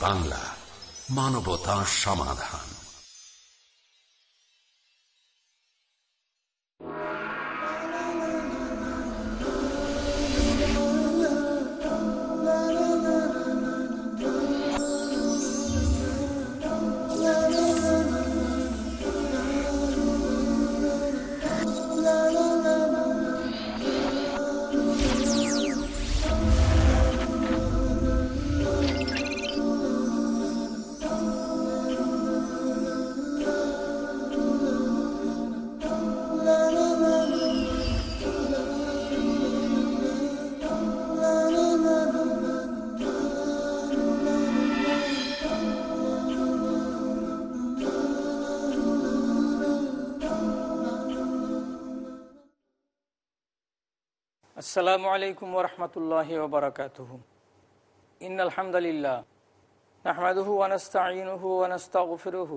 বাংলা মানবতা সমাধান। আলাইকুম ওরহমতুল্লাহ ওবরাকাত ইন আলহামদুলিল্লাহ نحمده ونستعينه ونستغفره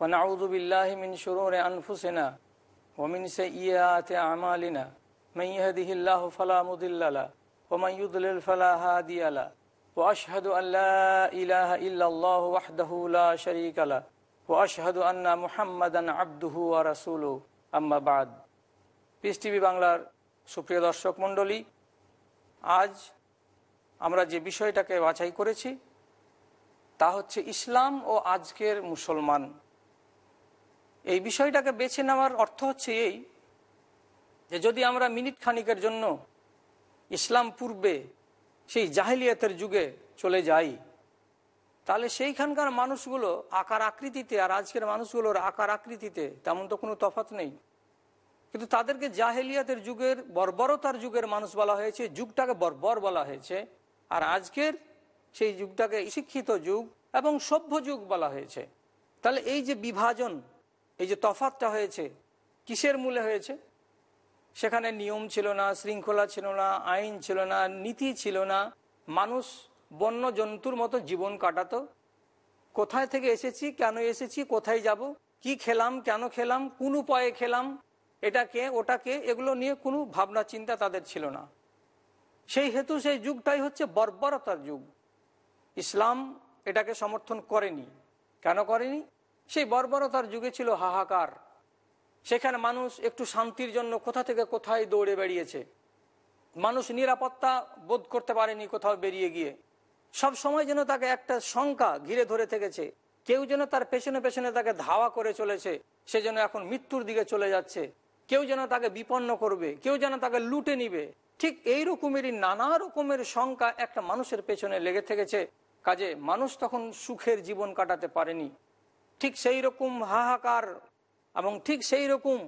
ونعوذ بالله من شرور أنفسنا ومن سيئات أعمالنا من يهده الله فلا مضل له ومن يضلل فلا هادي له وأشهد أن لا إله إلا الله وحده لا شريك له وأشهد أن محمدا عبده ورسوله أما بعد পিস টিভি বাংলার সুপ্রিয় দর্শক মণ্ডলী আজ আমরা যে বিষয়টাকে বাছাই করেছি, তা হচ্ছে ইসলাম ও আজকের মুসলমান। এই বিষয়টাকে বেছে নেওয়ার অর্থ হচ্ছে এই যে যদি আমরা মিনিট খানিকের জন্য ইসলাম পূর্বে সেই জাহিলিয়াতের যুগে চলে যাই, তাহলে সেইখানকার মানুষগুলো আকার আকৃতিতে আর আজকের মানুষগুলোর আকার আকৃতিতে তেমন তো কোনো তফাত নেই। কিন্তু তাদেরকে জাহেলিয়াতের যুগের বর্বরতার যুগের মানুষ বলা হয়েছে, যুগটাকে বর্বর বলা হয়েছে। আর আজকের সেই যুগটাকে শিক্ষিত যুগ এবং সভ্য যুগ বলা হয়েছে। তাহলে এই যে বিভাজন, এই যে তফাতটা হয়েছে, কিসের মূলে হয়েছে? সেখানে নিয়ম ছিল না, শৃঙ্খলা ছিল না, আইন ছিল না, নীতি ছিল না। মানুষ বন্য জন্তুর মতো জীবন কাটাতো। কোথায় থেকে এসেছি, কেন এসেছি, কোথায় যাব, কি খেলাম, কেন খেলাম, কোন উপায়ে খেলাম এটাকে, ওটাকে, এগুলো নিয়ে কোনো ভাবনা, চিন্তা তাদের ছিল না। সেই হেতু, সেই যুগটাই হচ্ছে বর্বরতার যুগ। ইসলাম এটাকে সমর্থন করেনি। কেন করেনি? সেই বর্বরতার যুগে ছিল হাহাকার। সেখানে মানুষ একটু শান্তির জন্য কোথা থেকে কোথায় দৌড়ে বেরিয়েছে মানুষ নিরাপত্তা বোধ করতে পারেনি কোথাও বেরিয়ে গিয়ে। সব সময় যেন তাকে একটা শঙ্কা ঘিরে ধরে থেকেছে। কেউ যেন তার পেছনে পেছনে তাকে ধাওয়া করে চলেছে। সে যেন এখন মৃত্যুর দিকে চলে যাচ্ছে। কেউ যেন তাকে বিপন্ন করবে, কেউ যেন তাকে লুটে নিবে। ঠিক এই রকমেরই নানা রকমের শঙ্কা একটা মানুষের পেছনে লেগে থেকেছে। কাজে মানুষ তখন সুখের জীবন কাটাতে পারেনি। ঠিক সেই রকম হাহাকার এবং ঠিক সেই রকম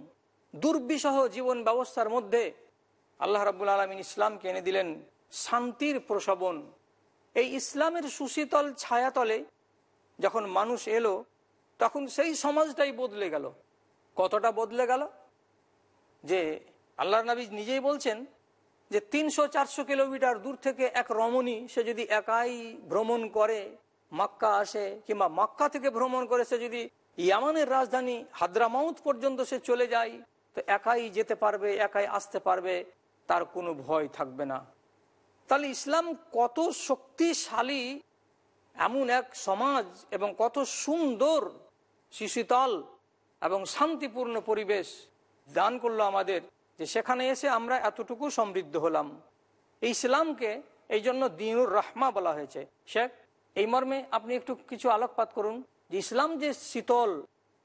দুর্বিষহ জীবন ব্যবস্থার মধ্যে আল্লাহ রাবুল আলমিন ইসলামকে এনে দিলেন শান্তির প্রসবন। এই ইসলামের সুশীতল ছায়াতলে যখন মানুষ এলো, তখন সেই সমাজটাই বদলে গেল। কতটা বদলে গেল? যে আল্লাহ নবী নিজেই বলছেন যে তিনশো, চারশো কিলোমিটার দূর থেকে এক রমণী, সে যদি একাই ভ্রমণ করে, মাক্কা আসে, কিংবা মাক্কা থেকে ভ্রমণ করে, সে যদি ইয়ামানের রাজধানী হাদ্রামাউত পর্যন্ত সে চলে যায়, তো একাই যেতে পারবে, একাই আসতে পারবে, তার কোনো ভয় থাকবে না। তাহলে ইসলাম কত শক্তিশালী, এমন এক সমাজ, এবং কত সুন্দর শিশুতল এবং শান্তিপূর্ণ পরিবেশ দান করল আমাদের যে সেখানে এসে আমরা এতটুকু সমৃদ্ধ হলাম। এই ইসলামকে এই জন্য দিনুর রহমা বলা হয়েছে। শেখ, এই মর্মে আপনি একটু কিছু আলোকপাত করুন। যে ইসলাম যে শীতল,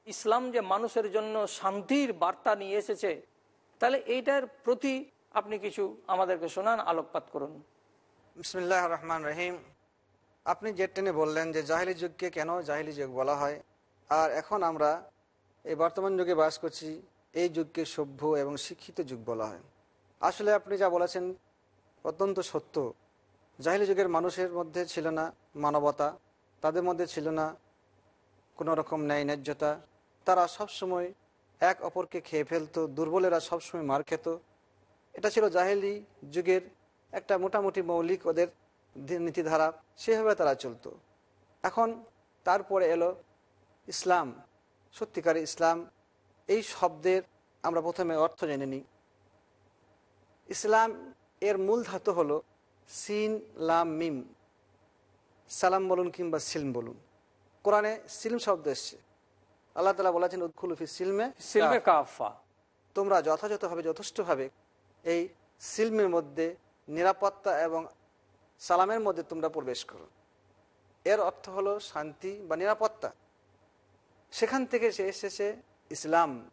ইসলাম যে মানুষের জন্য শান্তির বার্তা নিয়ে এসেছে, তাহলে এইটার প্রতি আপনি কিছু আমাদেরকে শোনান, আলোকপাত করুন। বিসমিল্লাহ রহমান রহিম। আপনি যে টেনে বললেন যে জাহিলি যুগকে কেন জাহিলি যুগ বলা হয়। আর এখন আমরা এই বর্তমান যুগে বাস করছি এই যুগকে সভ্য এবং শিক্ষিত যুগ বলা হয়। আসলে আপনি যা বলেছেন অত্যন্ত সত্য। জাহিলি যুগের মানুষের মধ্যে ছিল না মানবতা, তাদের মধ্যে ছিল না কোনো রকম ন্যায় ন্যায্যতা তারা সবসময় এক অপরকে খেয়ে ফেলতো, দুর্বলেরা সবসময় মার খেত। এটা ছিল জাহেলি যুগের একটা মোটামুটি মৌলিক ওদের নীতিধারা। সেভাবে তারা চলতো। এখন তারপরে এলো ইসলাম সত্যিকার ইসলাম। এই শব্দের আমরা প্রথমে অর্থ জেনে নিই। ইসলাম এর মূল ধাতু হলো সিন লাম মিম। সালাম বলুন কিংবা সিলম বলুন। কোরআনে সিলম শব্দ এসছে। আল্লাহ তালা বলেছেন উৎকুলফি সিলমে সিলমে কাফা তোমরা যথাযথভাবে যথেষ্টভাবে এই সিলমের মধ্যে নিরাপত্তা এবং সালামের মধ্যে তোমরা প্রবেশ করো। এর অর্থ হলো শান্তি বা নিরাপত্তা। সেখান থেকে সে এসেছে ইসলাম।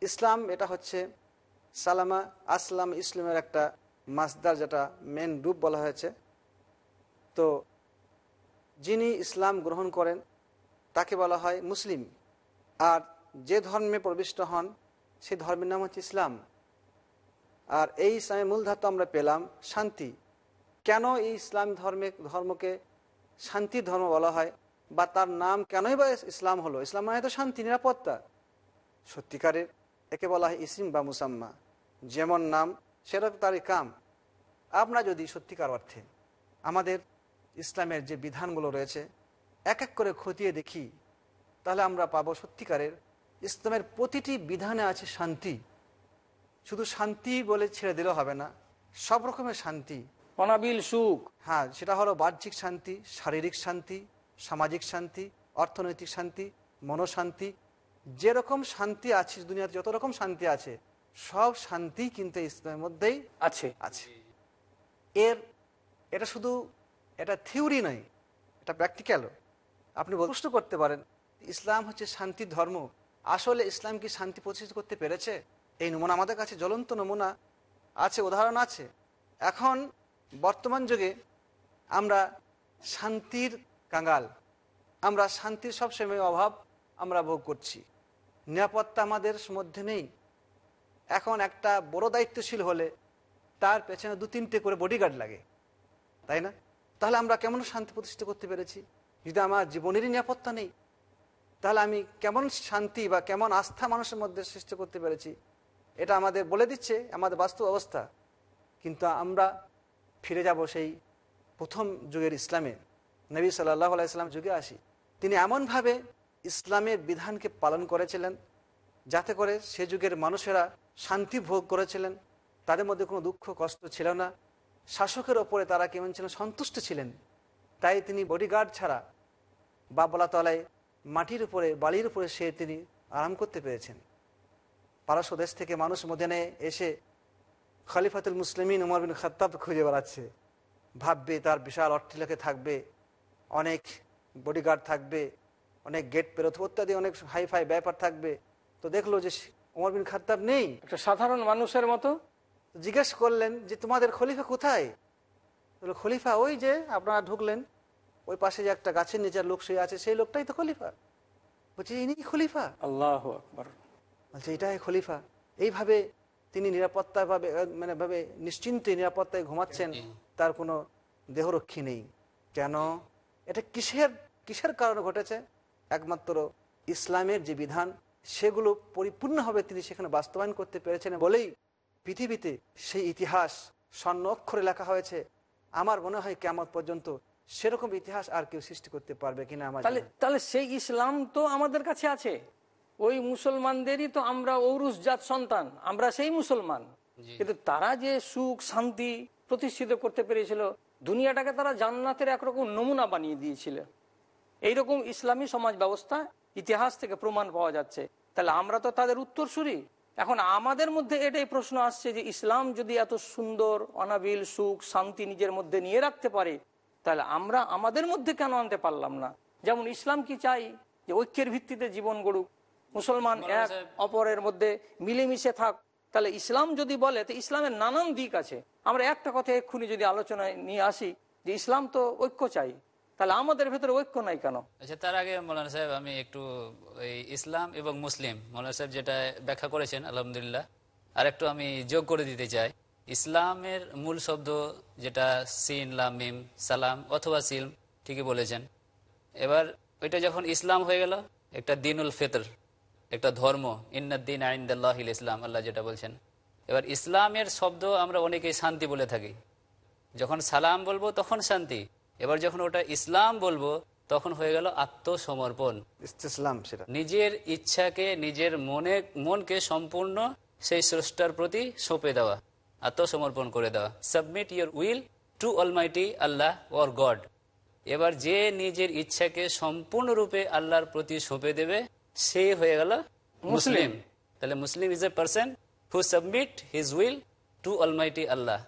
ইসলাম এটা হচ্ছে সালামা আসলাম ইসলামের একটা মাসদার যেটা মেন রূপ বলা হয়েছে। তো যিনি ইসলাম গ্রহণ করেন, তাকে বলা হয় মুসলিম। আর যে ধর্মে প্রবিষ্ট হন সেই ধর্মের নাম হচ্ছে ইসলাম। আর এই ইসলামের মূল ধাতু আমরা পেলাম শান্তি। কেন এই ইসলাম ধর্মে, ধর্মকে শান্তি ধর্ম বলা হয়? বা তার নাম কেনই বা ইসলাম হলো? ইসলাম মানে তো শান্তি, নিরাপত্তা। সত্যিকারের একে বলা হয় ইসিম বা মুসাম্মা। যেমন নাম সেটা তারই কাম। আপনার যদি সত্যিকার অর্থে আমাদের ইসলামের যে বিধানগুলো রয়েছে এক এক করে খতিয়ে দেখি তাহলে আমরা পাবো সত্যিকারের ইসলামের প্রতিটি বিধানে আছে শান্তি। শুধু শান্তি বলে ছেড়ে দিলেও হবে না সব রকমের শান্তি। অনাবিল সুখ। হ্যাঁ সেটা হলো বাহ্যিক শান্তি শারীরিক শান্তি সামাজিক শান্তি অর্থনৈতিক শান্তি মনোশান্তি যেরকম শান্তি আছে দুনিয়াতে যত রকম শান্তি আছে সব শান্তি কিন্তু ইসলামের মধ্যেই আছে। আছে। এর এটা শুধু এটা থিওরি নয় এটা প্র্যাকটিক্যালও। আপনি প্রশ্ন করতে পারেন ইসলাম হচ্ছে শান্তির ধর্ম। আসলে ইসলাম কি শান্তি প্রতিষ্ঠিত করতে পেরেছে? এই নমুনা আমাদের কাছে জ্বলন্ত নমুনা আছে উদাহরণ আছে। এখন বর্তমান যুগে আমরা শান্তির কাঙ্গাল আমরা শান্তির সবসময় অভাব আমরা ভোগ করছি। নিরাপত্তা আমাদের মধ্যে নেই। এখন একটা বড় দায়িত্বশীল হলে তার পেছনে দু তিনটে করে বডিগার্ড লাগে। তাই না? তাহলে আমরা কেমন শান্তি প্রতিষ্ঠা করতে পেরেছি? যদি আমার জীবনেরই নিরাপত্তা নেই, তাহলে আমি কেমন শান্তি বা কেমন আস্থা মানুষের মধ্যে সৃষ্টি করতে পেরেছি? এটা আমাদের বলে দিচ্ছে, আমাদের বাস্তব অবস্থা। কিন্তু আমরা ফিরে যাব সেই প্রথম যুগের ইসলামে। নবী সাল্লাহ আলাইসলাম যুগে আসি। তিনি এমনভাবে ইসলামের বিধানকে পালন করেছিলেন, যাতে করে সে যুগের মানুষেরা শান্তি ভোগ করেছিলেন। তাদের মধ্যে কোনো দুঃখ, কষ্ট ছিল না। শাসকের ওপরে তারা কেমন ছিলেন সন্তুষ্ট ছিলেন। তাই তিনি বডিগার্ড ছাড়া বা বলা তলায় মাটির উপরে, বালির উপরে সে তিনি আরাম করতে পেরেছেন। পারস্য দেশ থেকে মানুষ মদিনে এসে খলিফাতুল মুসলিমিন উমর বিন খত্তাব খুঁজে বেড়াচ্ছে। ভাববে তার বিশাল অট্টিলাকে থাকবে, অনেক বডিগার্ড থাকবে। অনেক গেট পেরোত ইত্যাদি অনেক হাই ফাই ব্যাপার থাকবে। তো দেখল যে উমর বিন খাত্তাব নেই। একটা সাধারণ মানুষের মতো। জিজ্ঞেস করলেন যে তোমাদের খলিফা কোথায়? বলল খলিফা ওই যে আপনারা ঢুকলেন ওই পাশে যে একটা গাছের নিচের লোক শুয়ে আছে সেই লোকটাই তো খলিফা। বলছে ইনি খলিফা? আল্লাহ আকবর। বলছে এটাই খলিফা। এইভাবে তিনি নিরাপত্তা ভাবে মানে ভাবে নিশ্চিন্তে নিরাপত্তায় ঘুমাচ্ছেন তার কোনো দেহরক্ষী নেই। কেন? এটা কিসের কিসের কারণে ঘটেছে? একমাত্র ইসলামের যে বিধান সেগুলো পরিপূর্ণভাবে তিনি সেখানে বাস্তবায়ন করতে পেরেছেন বলেই পৃথিবীতে সেই ইতিহাস স্বর্ণ অক্ষরে লেখা হয়েছে। আমার মনে হয় কেমন পর্যন্ত সেরকম ইতিহাস আর কেউ সৃষ্টি করতে পারবে কিনা আমার তাহলে তাহলে সেই ইসলাম তো আমাদের কাছে আছে। ওই মুসলমানদেরই তো আমরা ঔরুস জাত সন্তান আমরা সেই মুসলমান। কিন্তু তারা যে সুখ শান্তি প্রতিষ্ঠিত করতে পেরেছিল দুনিয়াটাকে তারা জান্নাতের একরকম নমুনা বানিয়ে দিয়েছিল। এইরকম ইসলামী সমাজ ব্যবস্থা ইতিহাস থেকে প্রমাণ পাওয়া যাচ্ছে। তাহলে আমরা তো তাদের উত্তরসূরি। এখন আমাদের মধ্যে এটাই প্রশ্ন আসছে যে ইসলাম যদি এত সুন্দর অনাবিল সুখ শান্তি নিজের মধ্যে নিয়ে রাখতে পারে তাহলে আমরা আমাদের মধ্যে কেন আনতে পারলাম না? যেমন ইসলাম কি চাই যে ঐক্যের ভিত্তিতে জীবন গড়ুক? মুসলমান এক অপরের মধ্যে মিলেমিশে থাক। তাহলে ইসলাম যদি বলে তো ইসলামের নানান দিক আছে। আমরা একটা কথা এক্ষুনি যদি আলোচনায় নিয়ে আসি যে ইসলাম তো ঐক্য চাই। তাহলে আমাদের ভেতরে ঐক্য নাই কেন? আচ্ছা তার আগে মৌলানা সাহেব, আমি একটু ওই ইসলাম এবং মুসলিম, মৌলানা সাহেব যেটা ব্যাখ্যা করেছেন, আলহামদুলিল্লাহ আর একটু আমি যোগ করে দিতে চাই। ইসলামের মূল শব্দ যেটা সিন, লাম, মিম, সালাম অথবা সিলম ঠিকই বলেছেন। এবার ওইটা যখন ইসলাম হয়ে গেল, একটা দিনুল ফিতর, একটা ধর্ম ইন্নাদ্দিন আইন্দাল্লাহ ইসলাম, আল্লাহ যেটা বলছেন। এবার ইসলামের শব্দ আমরা অনেকেই শান্তি বলে থাকি। যখন সালাম বলব তখন শান্তি এবার যখন ওটা ইসলাম বলব তখন হয়ে গেল আত্মসমর্পণ। ইসলাম সেটা। নিজের ইচ্ছাকে নিজের মনে মনকে সম্পূর্ণ সেই স্রষ্টার প্রতি সঁপে দেওয়া আত্মসমর্পণ করে দেওয়া। Submit your will to almighty Allah or God এবার যে নিজের ইচ্ছাকে সম্পূর্ণরূপে আল্লাহর প্রতি সঁপে দেবে সে হয়ে গেল মুসলিম। তাহলে Muslim is a person who submit his will to almighty Allah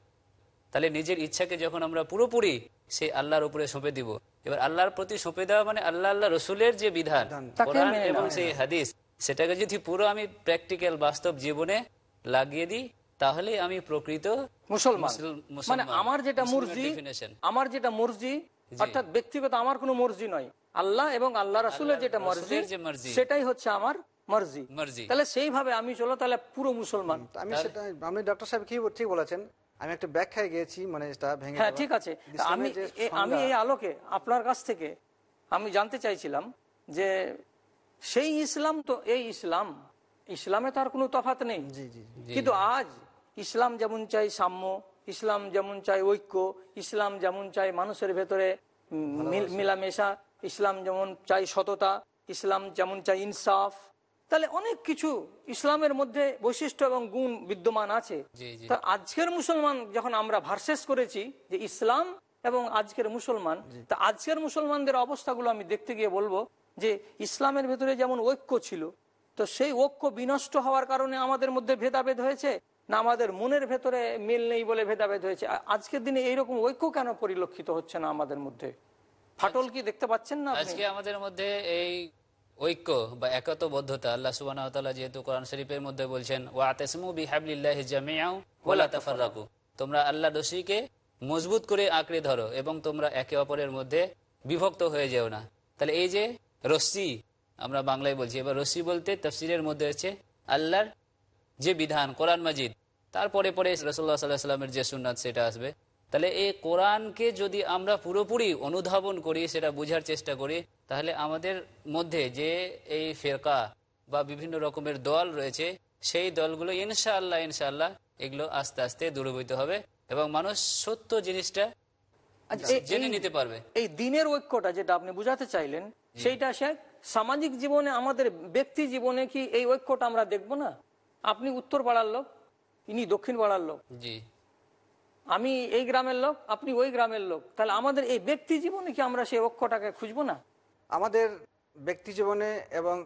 তাহলে নিজের ইচ্ছাকে যখন আমরা পুরোপুরি সেই আল্লাহর উপরে সঁপে দিব। এবার আল্লাহর প্রতি সঁপে দেওয়া মানে আল্লাহ আল্লাহ রসুলের যে বিধান কোরআন এবং সেই হাদিস সেটাকে যদি পুরো আমি প্র্যাকটিক্যাল বাস্তব জীবনে লাগিয়ে দিই তাহলে আমি প্রকৃত মুসলমান। মানে আমার যেটা মর্জি আমার যেটা মর্জি অর্থাৎ ব্যক্তিগত আমার কোনো মর্জি নয়। আল্লাহ এবং আল্লাহ রাসুলের যেটা মর্জি। সেটাই হচ্ছে আমার মর্জি। মর্জি। তাহলে সেইভাবে আমি চলো তাহলে পুরো মুসলমান। আমি সেটা আপনি ডক্টর সাহেব কি ঠিক বলেছেন আমি একটা ব্যাখ্যায় গিয়েছি মানে এটা ভেঙে হ্যাঁ ঠিক আছে। আমি আমি এই আলোকে আপনার কাছ থেকে আমি জানতে চাইছিলাম যে সেই ইসলাম তো এই ইসলাম ইসলামে তার কোনো তফাত নেই। কিন্তু আজ ইসলাম যেমন চাই সাম্য ইসলাম যেমন চাই ঐক্য ইসলাম যেমন চাই মানুষের ভেতরে মিলামেশা ইসলাম যেমন চাই সততা ইসলাম যেমন চাই ইনসাফ তাহলে অনেক কিছু ইসলামের মধ্যে বৈশিষ্ট্য এবং গুণ বিদ্যমান আছে। তা আজকের মুসলমান যখন আমরা ভার্সেস করেছি যে ইসলাম এবং আজকের মুসলমান তা আজকের মুসলমানদের অবস্থাগুলো আমি দেখতে গিয়ে বলব যে ইসলামের ভেতরে যেমন ঐক্য ছিল তো সেই ঐক্য বিনষ্ট হওয়ার কারণে আমাদের মধ্যে ভেদাভেদ হয়েছে না আমাদের মনের ভেতরে মিল নেই বলে ভেদাভেদ হয়েছে। আজকের দিনে এইরকম ঐক্য কেন পরিলক্ষিত হচ্ছে না আমাদের মধ্যে? ফাটল কি দেখতে পাচ্ছেন না আজকে আমাদের মধ্যে এই ঐক্য বা একতবদ্ধতা, আল্লাহ সুবাহ যেহেতু কোরআন শরীফের মধ্যে বলছেন জামিয়াও তোমরা আল্লাহ রশিকে মজবুত করে আঁকড়ে ধরো এবং তোমরা একে অপরের মধ্যে বিভক্ত হয়ে যেও না। তাহলে এই যে রশ্মি আমরা বাংলায় বলছি, এবার রশ্মি বলতে তফসিরের মধ্যে হচ্ছে আল্লাহর যে বিধান, কোরআন মাজিদ। তারপরে পরে রসল্লাহ সাল্লাহ সাল্লামের যে সুন্নাত, সেটা আসবে। তাহলে এই কোরআনকে যদি আমরা পুরোপুরি অনুধাবন করি সেটা বোঝার চেষ্টা করি তাহলে আমাদের মধ্যে যে এই ফেরকা বা বিভিন্ন রকমের দল রয়েছে সেই দলগুলো ইনশাআল্লাহ ইনশাআল্লাহ এগুলো আস্তে আস্তে দূরীভূত হবে এবং মানুষ সত্য জিনিসটা আচ্ছা, জেনে নিতে পারবে। এই দিনের ঐক্যটা যেটা আপনি বুঝাতে চাইলেন সেইটা সে সামাজিক জীবনে আমাদের ব্যক্তি জীবনে কি এই ঐক্যটা আমরা দেখব না? আপনি উত্তর পাড়ার লোক ইনি দক্ষিণ পাড়ার লোক। জি। আমি এই গ্রামের লোক আপনি ওই গ্রামের লোক। তাহলে আমাদের এই ব্যক্তি জীবনে কি আমরা সেই অক্ষটাকে খুঁজবো না? আমাদের ব্যক্তি জীবনে এবং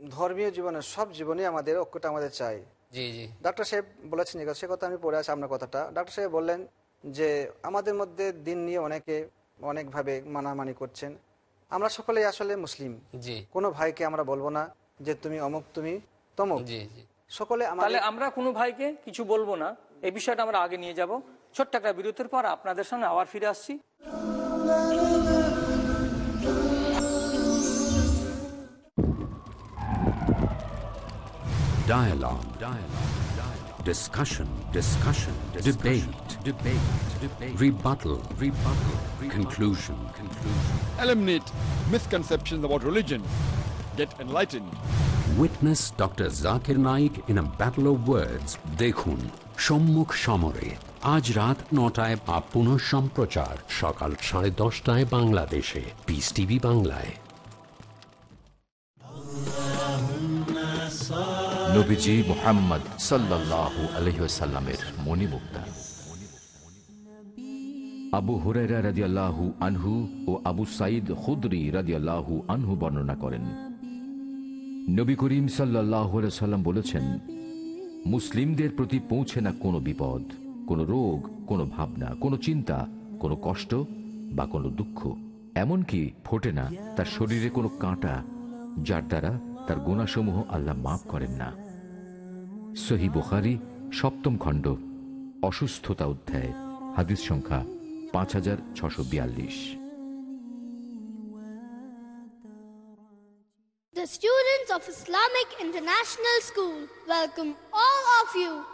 ধর্মীয় জীবনে সব জীবনে আমাদের অক্ষটা আমাদের চাই। জি জি। ডাক্তার সাহেব বলেছেন সে কথা আমি পড়ে আছি আপনার কথাটা। ডাক্তার সাহেব বললেন যে আমাদের মধ্যে দিন নিয়ে অনেকে অনেকভাবে মানামানি করছেন। আমরা সকলেই আসলে মুসলিম। জি। কোনো ভাইকে আমরা বলব না যে তুমি অমুক তুমি তমুক। জি জি। সকলে আমরা কোনো ভাইকে কিছু বলব না। এই বিষয়টা আমরা আগে নিয়ে যাব। ছোট্ট একটা বিরতির পর আপনাদের সামনে আবার ফিরে আসছি Dialogue. Dialogue. Dialogue. Discussion. Discussion. Discussion. Debate. Debate. Debate. Rebuttal. Rebuttal. Conclusion. Conclusion. eliminate misconceptions about religion, get enlightened. Witness Dr. Zakir Naik in a battle of words. দেখুন সম্মুখ সমরে আজ রাত নটায় বা পুনঃ সম্প্রচার, সকাল সাড়ে দশটায় বাংলাদেশে। পিস টিভি বাংলায়। নবীজি মোহাম্মদ সাল্লাল্লাহু আলহিসাল্লামের মণিমুক্তা। আবু আনহু ও আবু আনহু বর্ণনা করেন। নবী বলেছেন, মুসলিমদের প্রতি পৌঁছে না কোনো বিপদ। কোনো রোগ, কোনো ভাবনা, কোনো চিন্তা, কোনো কষ্ট বা কোনো দুঃখ। এমনকি ফোটে না তার শরীরে কোনো কাঁটা, যার দ্বারা তার গুণাসমূহ আল্লাহ মাফ করেন না। সহি বুখারি, সপ্তম খণ্ড, অসুস্থতা অধ্যায়, হাদিস সংখ্যা পাঁচ হাজার ছশো বিয়াল্লিশ। The students of Islamic International School, welcome all of you.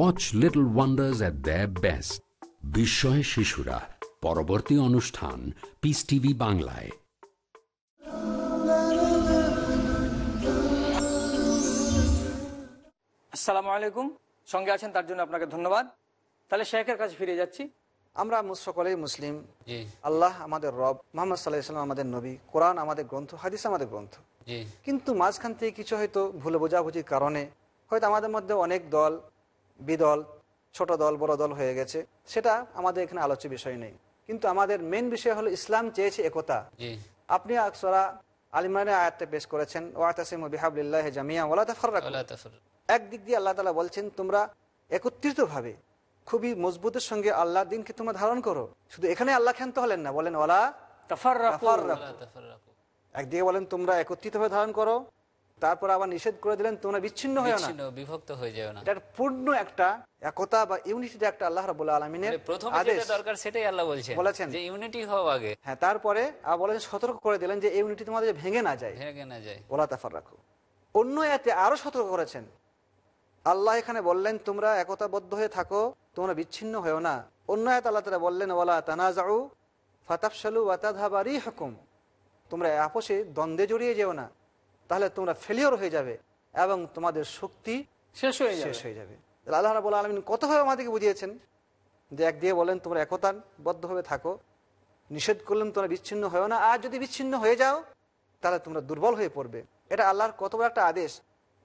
Watch Little Wonders at their best. বিস্ময় শিশুরা পরবর্তী অনুষ্ঠান পিস টিভি বাংলায়। আসসালামু আলাইকুম। সঙ্গে আছেন তার জন্য আপনাকে ধন্যবাদ। তাহলে শেখের কাছে ফিরে যাচ্ছি। আমরা সকলেই মুসলিম। জি। আল্লাহ আমাদের রব মোহাম্মদ সাল্লাহ ইসলাম আমাদের নবী। কোরআন আমাদের গ্রন্থ হাদিস আমাদের গ্রন্থ। জি। কিন্তু মাঝখান থেকে কিছু হয়তো ভুল বোঝাবুঝির কারণে হয়তো আমাদের মধ্যে অনেক দল বিদল ছোট দল বড় দল হয়ে গেছে। সেটা আমাদের এখানে আলোচ্য বিষয় নেই। কিন্তু আমাদের মেন বিষয় হলো ইসলাম চেয়েছে একতা। আপনি আকসরা আলিমানের আয়াতটা পেশ করেছেন ওয়াতাসিম বিহাবলিল্লাহ জামিয়া ওলা তাফর একদিক দিয়ে আল্লাহ তালা বলছেন তোমরা একত্রিতভাবে খুবই মজবুতের সঙ্গে আল্লাহ দিনকে তোমরা ধারণ করো। শুধু এখানে আল্লাহ ক্ষান্ত হলেন না বলেন ওলা একদিকে বলেন তোমরা একত্রিতভাবে ধারণ করো। তারপর আবার নিষেধ করে দিলেন তোমরা বিচ্ছিন্ন হয়েও না। বিভক্ত হয়ে যাবে না। এটা পূর্ণ একটা একতা বা ইউনিটির একটা আল্লাহ রাবুল্লাহ আলমিনের মানে প্রথমে যেটা দরকার সেটাই আল্লাহ বলছেন বলেছেন। যে ইউনিটি হওয়া আগে। হ্যাঁ তারপরে আবার বলেন সতর্ক করে দিলেন যে ইউনিটি তোমাদের ভেঙে না যায়। ভেঙে না যায়। ওলা তাফার রাখো অন্য এতে আরও সতর্ক করেছেন। আল্লাহ এখানে বললেন তোমরা একতাবদ্ধ হয়ে থাকো তোমরা বিচ্ছিন্ন হয়েও না। অন্য এত আল্লাহ তালা বললেন ওলা তানাজাউ ফাতাফসালু ওয়াতাধাবারি হুকুম তোমরা আপোষে দ্বন্দ্বে জড়িয়ে যেও না। তাহলে তোমরা ফেলিওর হয়ে যাবে এবং তোমাদের শক্তি শেষ হয়ে শেষ হয়ে যাবে। তাহলে আল্লাহ রাবুল আলমিন কতভাবে আমাদেরকে বুঝিয়েছেন? যে এক দিয়ে বলেন তোমরা একতাবদ্ধভাবে থাকো। নিষেধ করলেন তোমরা বিচ্ছিন্ন হয়েও না। আর যদি বিচ্ছিন্ন হয়ে যাও তাহলে তোমরা দুর্বল হয়ে পড়বে। এটা আল্লাহর কত বড় একটা আদেশ।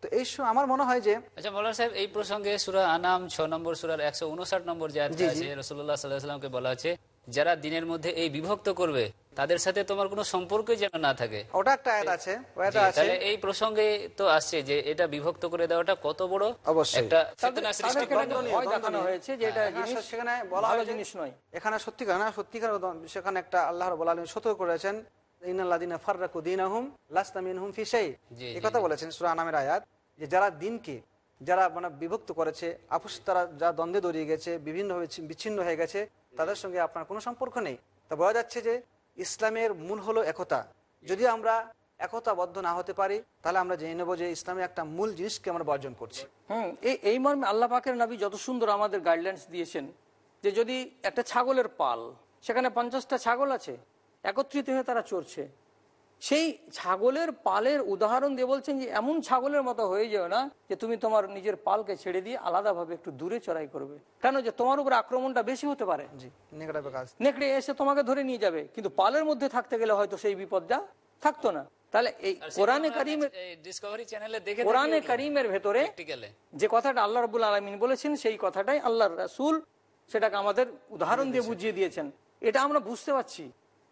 তো এই সময় আমার মনে হয় যে আচ্ছা মৌলানা সাহেব এই প্রসঙ্গে সুরা আনাম ছ নম্বর সুরার একশো উনষাট নম্বর যে। আছে রসুল্লাহ সাল্লাহামকে বলা আছে যারা দিনের মধ্যে এই বিভক্ত করবে তাদের সাথে তোমার কোনো সম্পর্ক যেন না থাকে। ওটা একটা আয়াত আছে ওটা আছে। এই প্রসঙ্গে তো আসছে যে এটা বিভক্ত করে দেওয়াটা কত বড় অবশ্যই। একটা সৃষ্টি দেখানো হয়েছে যে এটা এখানে জিনিস সেখানে বলা ভালো জিনিস নয়। এখানে সত্যিকার না সত্যিকার সেখানে একটা আল্লাহ রব আলম সতর্ক করেছেন ইনাল্লাদিনা ফাররাকু দিনাহুম লাস্তা মিনহুম ফি শাই। এই কথা বলেছেন সূরা নামের আয়াত যে যারা দিনকে যারা মানে বিভক্ত করেছে, আপোষ তারা যা দ্বন্দ্বে দড়িয়ে গেছে বিভিন্নভাবে বিচ্ছিন্ন হয়ে গেছে, তাদের সঙ্গে আপনার কোনো সম্পর্ক নেই। তা বোঝা যাচ্ছে যে ইসলামের মূল হলো একতা। যদি আমরা একতাবদ্ধ না হতে পারি, তাহলে আমরা জেনে নেব যে ইসলামের একটা মূল জিনিসকে আমরা বর্জন করছি। হুম, এই এই মর্মে আল্লাহ পাকের নবী যত সুন্দর আমাদের গাইডলাইন্স দিয়েছেন, যে যদি একটা ছাগলের পাল, সেখানে পঞ্চাশটা ছাগল আছে, একত্রিত হয়ে তারা চড়ছে সেই ছাগলের পালের উদাহরণ দিয়ে বলছেন যে এমন ছাগলের মতো হয়ে যেও না যে তুমি তোমার নিজের পালকে ছেড়ে দিয়ে আলাদাভাবে একটু দূরে চড়াই করবে। কেন যে তোমার উপর আক্রমণটা বেশি হতে পারে? জি নেকড়া এসে তোমাকে ধরে নিয়ে যাবে কিন্তু পালের মধ্যে থাকতে গেলে হয়তো সেই বিপদটা থাকতো না। তাহলে এই কোরআনে কারিমের এই ডিসকভারি চ্যানেলে দেখে কোরআনে কারিমের ভেতরে যে কথাটা আল্লাহ রবুল আলমিন বলেছেন সেই কথাটাই আল্লাহর রাসুল সেটাকে আমাদের উদাহরণ দিয়ে বুঝিয়ে দিয়েছেন। এটা আমরা বুঝতে পারছি।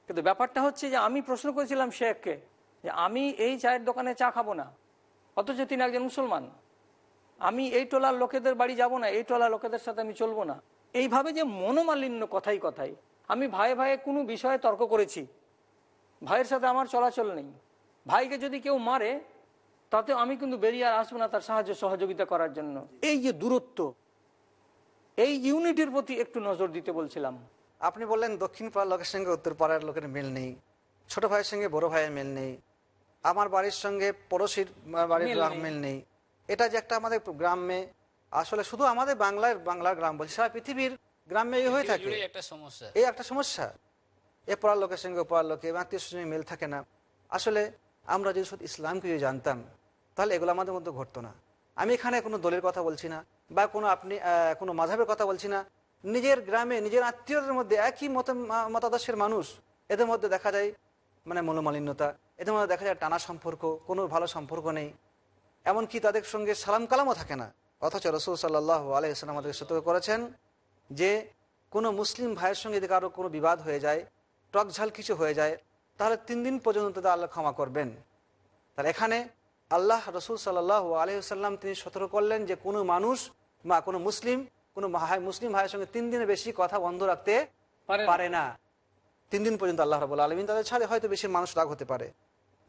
কিন্তু ব্যাপারটা হচ্ছে যে আমি প্রশ্ন করেছিলাম শেখকে যে আমি এই চায়ের দোকানে চা খাব না, অথচ তিনি একজন মুসলমান। আমি এই টোলার লোকেদের বাড়ি যাব না, এই টোলার লোকেদের সাথে আমি চলবো না। এইভাবে যে মনোমালিন্য কথাই কথাই, আমি ভাই ভাইয়ে কোনো বিষয়ে তর্ক করেছি। ভাইয়ের সাথে আমার চলাচল নেই। ভাইকে যদি কেউ মারে, তাতে আমি কিন্তু বেরিয়ে আর আসব না তার সাহায্য সহযোগিতা করার জন্য। এই যে দূরত্ব, এই ইউনিটির প্রতি একটু নজর দিতে বলছিলাম। আপনি বললেন দক্ষিণ পাড়ার লোকের সঙ্গে উত্তর পাড়ার লোকের মিল নেই ছোট ভাইয়ের সঙ্গে বড় ভাইয়ের মিল নেই আমার বাড়ির সঙ্গে পড়োশির বাড়ির মিল নেই। এটা যে একটা আমাদের গ্রামে আসলে শুধু আমাদের বাংলার বাংলার গ্রাম বলছি সারা পৃথিবীর গ্রামে এই হয়ে থাকে। একটা সমস্যা। এই একটা সমস্যা। এ পড়ার লোকের সঙ্গে ও পড়ার লোকে আত্মীয় স্বজনের মিল থাকে না। আসলে আমরা যদি শুধু ইসলামকে যদি জানতাম তাহলে এগুলো আমাদের মধ্যে ঘটতো না। আমি এখানে কোনো দলের কথা বলছি না বা কোনো আপনি কোনো মাঝাবের কথা বলছি না নিজের গ্রামে, নিজের আত্মীয়দের মধ্যে একই মত মতাদর্শের মানুষ, এদের মধ্যে দেখা যায় মানে মনোমালিন্যতা, এদের মধ্যে দেখা যায় টানা সম্পর্ক, কোনো ভালো সম্পর্ক নেই। এমনকি তাদের সঙ্গে সালাম কালামও থাকে না। অথচ রসুল সাল্লাহ আলাইসালাম আমাদের সতর্ক করেছেন যে, কোনো মুসলিম ভাইয়ের সঙ্গে যদি কারও কোনো বিবাদ হয়ে যায় টকঝাল কিছু হয়ে যায়, তাহলে তিন দিন পর্যন্ত তাদের আল্লাহ ক্ষমা করবেন। তাহলে এখানে আল্লাহ রসুল সাল্লাহ আলহিহাল্লাম তিনি সতর্ক করলেন যে, কোনো মানুষ বা কোনো মুসলিম কোনো ভাই মুসলিম ভাইয়ের সঙ্গে তিন দিনের বেশি কথা বন্ধ রাখতে পারে না। তিন দিন পর্যন্ত আল্লাহ রবুল আলমিন তাদের ছাড়ে হয়তো বেশি মানুষ রাগ হতে পারে।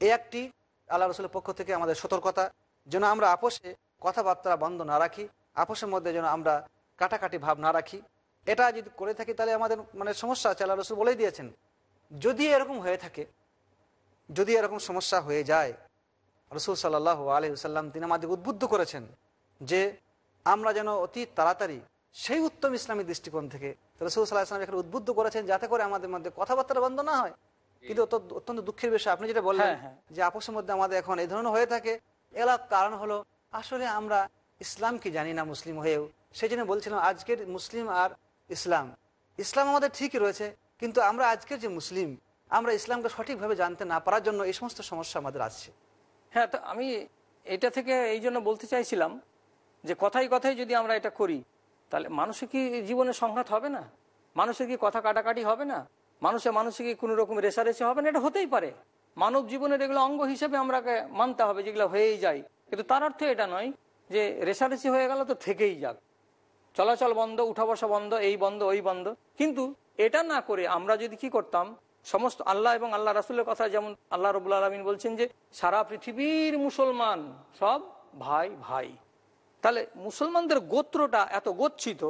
এই একটি আল্লাহ রসুলের পক্ষ থেকে আমাদের সতর্কতা যেন আমরা আপোষে কথাবার্তা বন্ধ না রাখি আপোষের মধ্যে যেন আমরা কাটাকাটি ভাব না রাখি। এটা যদি করে থাকি তাহলে আমাদের মানে সমস্যা আছে আল্লাহ রসুল বলেই দিয়েছেন যদি এরকম হয়ে থাকে যদি এরকম সমস্যা হয়ে যায় রসুল সাল্লাহ আলহিসাল্লাম তিনি আমাদের উদ্বুদ্ধ করেছেন যে আমরা যেন অতি তাড়াতাড়ি সেই উত্তম ইসলামী দৃষ্টিকোণ থেকে রসুল সাল্লাহ ইসলাম এখানে উদ্বুদ্ধ করেছেন যাতে করে আমাদের মধ্যে কথাবার্তা বন্ধ না হয়। কিন্তু অত- অত্যন্ত দুঃখের বিষয় আপনি যেটা বললেন হ্যাঁ, হ্যাঁ। যে আপোষের মধ্যে আমাদের এখন এই ধরনের হয়ে থাকে। এর কারণ হলো আসলে আমরা ইসলাম কি জানি না মুসলিম হয়েও? সেই জন্য বলছিলাম আজকের মুসলিম আর ইসলাম। ইসলাম আমাদের ঠিকই রয়েছে কিন্তু আমরা আজকের যে মুসলিম আমরা ইসলামকে সঠিকভাবে জানতে না পারার জন্য এই সমস্ত সমস্যা আমাদের আসছে। হ্যাঁ তো আমি এটা থেকে এই জন্য বলতে চাইছিলাম যে কথাই কথাই যদি আমরা এটা করি তাহলে মানুষের কি জীবনে সংঘাত হবে না? মানুষের কি কথা কাটাকাটি হবে না? মানুষের মানুষে কি কোনো রকম রেসারেসি হবে না? এটা হতেই পারে। মানব জীবনের এগুলো অঙ্গ হিসেবে আমরাকে মানতে হবে যেগুলো হয়েই যায়। কিন্তু তার অর্থ এটা নয় যে রেসারেসি হয়ে গেল তো থেকেই যাক। চলাচল বন্ধ, উঠা বসা বন্ধ, এই বন্ধ, ওই বন্ধ। কিন্তু এটা না করে আমরা যদি কি করতাম, সমস্ত আল্লাহ এবং আল্লাহ রাসুলের কথা যেমন আল্লাহ রবুল আলমিন বলছেন যে, সারা পৃথিবীর মুসলমান সব ভাই ভাই। তাহলে মুসলমানদের গোত্রটা এত গচ্ছিত,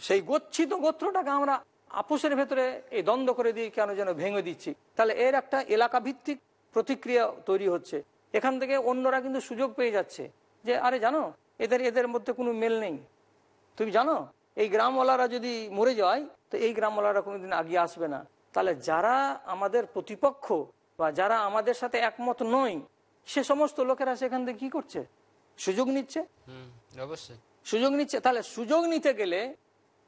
সেই গচ্ছিত গোত্রটাকে আমরা আপোষের ভেতরে এই দ্বন্দ্ব করে দিয়ে কেন যেন ভেঙে দিচ্ছি? তাহলে এর একটা এলাকা ভিত্তিক প্রতিক্রিয়া তৈরি হচ্ছে। এখান থেকে অন্যরা কিন্তু সুযোগ পেয়ে যাচ্ছে যে, আরে জানো, এদের এদের মধ্যে কোনো মেল নেই। তুমি জানো, এই গ্রামওয়ালারা যদি মরে যায়, তো এই গ্রামওয়ালারা কোনোদিন আগিয়ে আসবে না। তাহলে যারা আমাদের প্রতিপক্ষ বা যারা আমাদের সাথে একমত নয়, সে সমস্ত লোকেরা সেখান থেকে কি করছে? সুযোগ নিচ্ছে? অবশ্যই। সুযোগ নিচ্ছে? তাহলে সুযোগ নিতে গেলে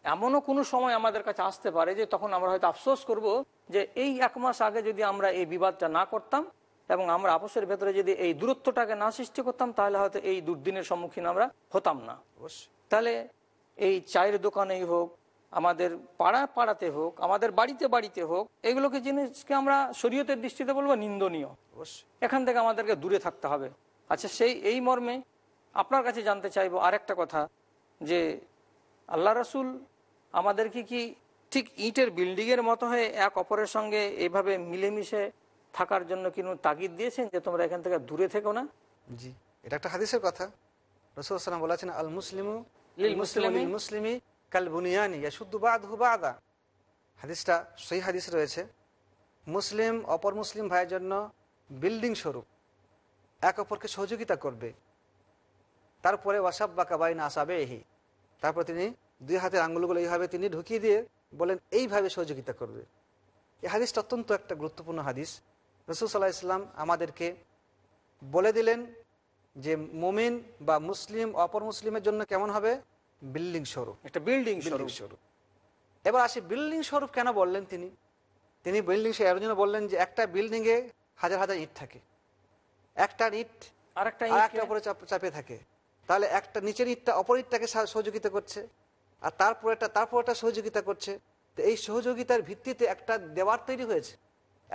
এমনও কোনো সময় আমাদের কাছে আসতে পারে যে তখন আমরা হয়তো আফসোস করব যে এই এক মাস আগে যদি আমরা এই বিবাদটা না করতাম এবং আমরা আপসের ভেতরে যদি এই দূরত্বটাকে না সৃষ্টি করতাম তাহলে হয়তো এই দুর্দিনের সম্মুখীন আমরা হতাম না। তাহলে এই চায়ের দোকানেই হোক আমাদের পাড়া পাড়াতে হোক আমাদের বাড়িতে বাড়িতে হোক এগুলোকে জিনিসকে আমরা শরীয়তের দৃষ্টিতে বলব নিন্দনীয়। এখান থেকে আমাদেরকে দূরে থাকতে হবে। আচ্ছা সেই এই মর্মে আপনার কাছে জানতে চাইব আরেকটা কথা যে আল্লাহ রসুল আমাদেরকে কি ঠিক ইটের বিল্ডিংয়ের মতো হয়ে এক অপরের সঙ্গে এইভাবে মিলেমিশে থাকার জন্য কিন্তু তাগিদ দিয়েছেন যে তোমরা এখান থেকে দূরে থেকো না? জি এটা একটা হাদিসের কথা। রসুল সাল্লাম বলেছেন আল মুসলিমু মুসলিমি। কাল বুনিয়ানি বাদা। হাদিসটা সেই হাদিস রয়েছে। মুসলিম অপর মুসলিম ভাইয়ের জন্য বিল্ডিং স্বরূপ এক অপরকে সহযোগিতা করবে। তারপরে ওয়াসাব বা কাবাইন আসাবে এহি তারপর তিনি দুই হাতের আঙ্গুলগুলো এইভাবে তিনি ঢুকিয়ে দিয়ে বলেন এইভাবে সহযোগিতা করবে। এই হাদিসটা অত্যন্ত একটা গুরুত্বপূর্ণ হাদিস। রসুল সাল্লাহ ইসলাম আমাদেরকে বলে দিলেন যে মোমিন বা মুসলিম অপর মুসলিমের জন্য কেমন হবে? বিল্ডিং স্বরূপ। একটা বিল্ডিং বিল্ডিং স্বরূপ। এবার আসি বিল্ডিং স্বরূপ কেন বললেন তিনি? তিনি বিল্ডিং এর জন্য বললেন যে একটা বিল্ডিংয়ে হাজার হাজার ইট থাকে। একটা ইট আর একটা উপরে চাপ- চাপে থাকে। তাহলে একটা নিচের ইটটা, অপর ইটটাকে সহযোগিতা করছে। আর তারপর একটা তারপর একটা সহযোগিতা করছে। তো এই সহযোগিতার ভিত্তিতে একটা দেওয়ার তৈরি হয়েছে।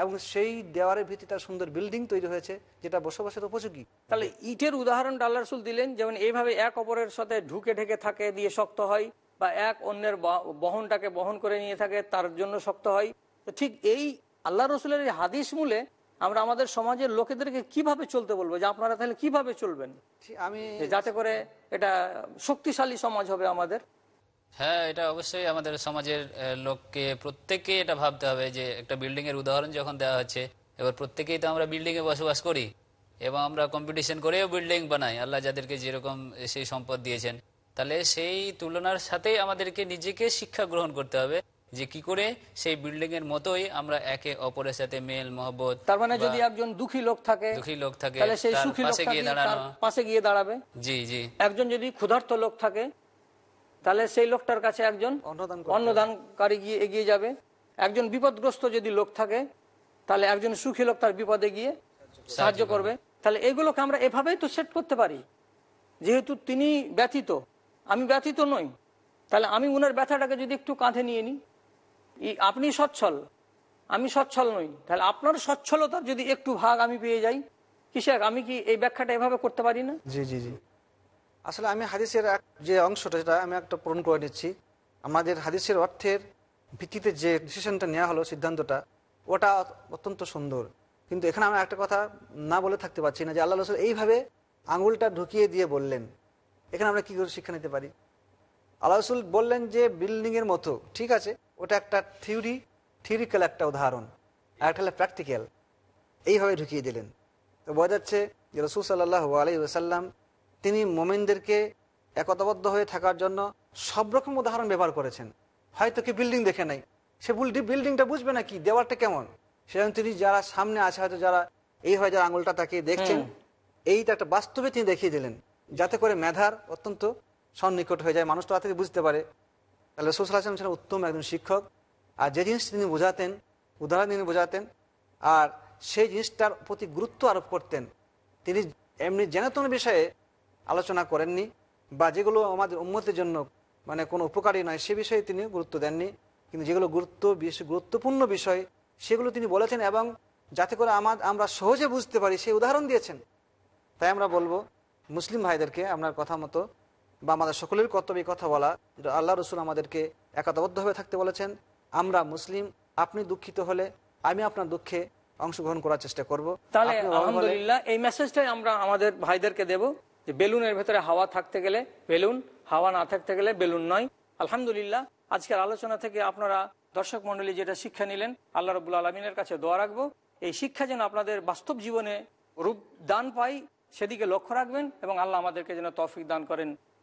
এবং সেই দেওয়ারের ভিত্তিতে সুন্দর বিল্ডিং তৈরি হয়েছে, যেটা বসবাসের উপযোগী। তাহলে ইটের উদাহরণটা আল্লাহ রসুল দিলেন, যেমন এইভাবে এক অপরের সাথে ঢুকে ঢেকে থাকে দিয়ে শক্ত হয়, বা এক অন্যের বহনটাকে বহন করে নিয়ে থাকে, তার জন্য শক্ত হয়। তো ঠিক এই আল্লাহ রসুলের হাদিস মূলে আমরা আমাদের সমাজের লোকেদেরকে কীভাবে চলতে বলব? যে আপনারা তাহলে কীভাবে চলবেন? আমি যাতে করে এটা শক্তিশালী সমাজ হবে আমাদের। হ্যাঁ এটা অবশ্যই আমাদের সমাজের লোককে প্রত্যেককে এটা ভাবতে হবে যে একটা বিল্ডিং এর উদাহরণ যখন দেওয়া হচ্ছে এবার প্রত্যেকেই তো আমরা বিল্ডিং এ বসবাস করি এবং আমরা কম্পিটিশন করেও বিল্ডিং বানাই। আল্লাহ যাদেরকে যেরকম সেই সম্পদ দিয়েছেন। তাহলে সেই তুলনার সাথেই আমাদেরকে নিজেকে শিক্ষা গ্রহণ করতে হবে। যে কি করে? সেই বিল্ডিং এর মতোই আমরা একে অপরের সাথে মেল মহব্বত তার মানে যদি একজন দুঃখী লোক থাকে দুঃখী লোক থাকে তাহলে সেই সুখী পাশে লোকটা গিয়ে দাঁড়ানো। পাশে গিয়ে দাঁড়াবে। জি জি। একজন যদি ক্ষুধার্ত লোক থাকে তাহলে সেই লোকটার কাছে একজন অন্নদানকারী গিয়ে এগিয়ে যাবে। একজন বিপদগ্রস্ত যদি লোক থাকে তাহলে একজন সুখী লোক তার বিপদে গিয়ে সাহায্য করবে। তাহলে এগুলোকে আমরা এভাবেই তো সেট করতে পারি। যেহেতু তিনি ব্যথিত আমি ব্যথিত নই তাহলে আমি উনার ব্যথাটাকে যদি একটু কাঁধে নিয়ে নিই আপনি সচ্ছল। আমি সচ্ছল নই। তাহলে আপনার সচ্ছলতার যদি একটু ভাগ আমি পেয়ে যাই, কিসের? আমি কি এই ব্যাখ্যাটা এভাবে করতে পারি না? জি জি জি। আসলে আমি হাদিসের যে অংশটা, যেটা আমি একটা পূরণ করে নিচ্ছি, আমাদের হাদিসের অর্থের ভিত্তিতে যে ডিসিশনটা নেওয়া হলো, সিদ্ধান্তটা, ওটা অত্যন্ত সুন্দর। কিন্তু এখানে আমরা একটা কথা না বলে থাকতে পারছি না যে আল্লাহ রসুল এইভাবে আঙুলটা ঢুকিয়ে দিয়ে বললেন। এখানে আমরা কি করে শিক্ষা নিতে পারি? আল্লাহ রসুল বললেন যে বিল্ডিংয়ের মতো ঠিক আছে? ওটা একটা থিওরি থিওরিক্যাল একটা উদাহরণ আর একটা হলো প্র্যাকটিক্যাল এইভাবে ঢুকিয়ে দিলেন। তো বোঝা যাচ্ছে যে রসুল সাল্লাহ আলী ওসাল্লাম তিনি মোমেনদেরকে একতাবদ্ধ হয়ে থাকার জন্য সব রকম উদাহরণ ব্যবহার করেছেন। হয়তো কি বিল্ডিং দেখে নাই। সে বিল্ডিংটা বুঝবে না কি দেওয়ালটা কেমন? সেরকম তিনি যারা সামনে আছে হয়তো যারা এইভাবে যারা আঙুলটা তাকিয়ে দেখছেন এইটা একটা বাস্তবে তিনি দেখিয়ে দিলেন। যাতে করে মেধার অত্যন্ত সন্নিকট হয়ে যায়, মানুষ তো থেকে বুঝতে পারে। তাহলে রসুল আসলাম ছিলেন উত্তম একজন শিক্ষক। আর যে জিনিস তিনি বোঝাতেন, উদাহরণ তিনি বোঝাতেন, আর সেই জিনিসটার প্রতি গুরুত্ব আরোপ করতেন, তিনি এমনি জেনেতন বিষয়ে আলোচনা করেননি, বা যেগুলো আমাদের উন্মতের জন্য মানে কোনো উপকারী নয়, সে বিষয়ে তিনি গুরুত্ব দেননি, কিন্তু যেগুলো গুরুত্ব বেশি, গুরুত্বপূর্ণ বিষয়, সেগুলো তিনি বলেছেন এবং যাতে করে আমার, আমরা সহজে বুঝতে পারি, সেই উদাহরণ দিয়েছেন। তাই আমরা বলব, মুসলিম ভাইদেরকে আপনার কথা মতো বা আমাদের সকলের কর্তব্যে কথা বলা যেটা আল্লাহ রসুল আমাদেরকে একাতবদ্ধভাবে থাকতে বলেছেন আমরা মুসলিম আপনি দুঃখিত হলে আমি আপনার দুঃখে অংশগ্রহণ করার চেষ্টা করব। তাহলে আলহামদুলিল্লাহ এই মেসেজটাই আমরা আমাদের ভাইদেরকে দেব যে বেলুনের ভেতরে হাওয়া থাকতে গেলে বেলুন হাওয়া না থাকতে গেলে বেলুন নয়। আলহামদুলিল্লাহ আজকের আলোচনা থেকে আপনারা দর্শক মন্ডলী যেটা শিক্ষা নিলেন আল্লাহ রবুল আলমিনের কাছে দোয়া রাখব। এই শিক্ষা যেন আপনাদের বাস্তব জীবনে রূপ দান পাই সেদিকে লক্ষ্য রাখবেন এবং আল্লাহ আমাদেরকে যেন তৌফিক দান করেন।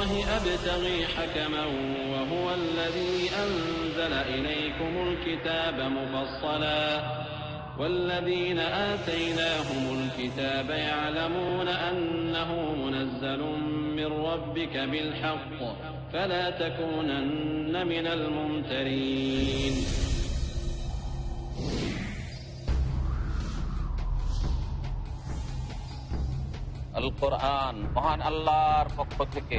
الله أبتغي حكما وهو الذي أنزل إليكم الكتاب مفصلا والذين آتيناهم الكتاب يعلمون أنه منزل من ربك بالحق فلا تكونن من الممترين আল কোরআন মহান আল্লাহর পক্ষ থেকে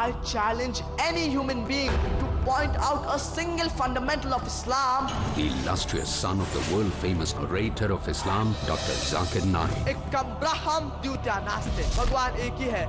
I challenge any human being to point out a single fundamental of Islam. The illustrious son of the world-famous orator of Islam, Dr. Zakir Naik. Ekam Braham Bhagwan hai.